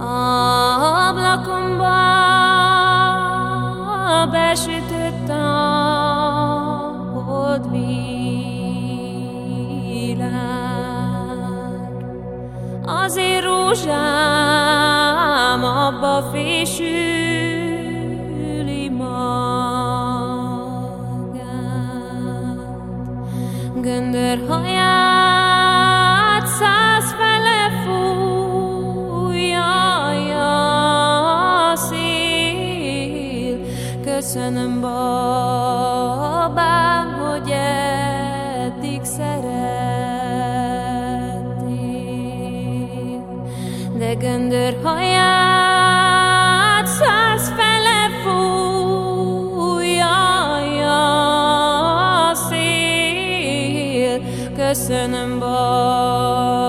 Ablakomba besütött a holdvilág. Azért rózsám abba fésüli magát. Göndör haját Köszönöm, babám, hogy eddig szerettél. De göndör haját száz fele fújja a szél. Köszönöm, babám,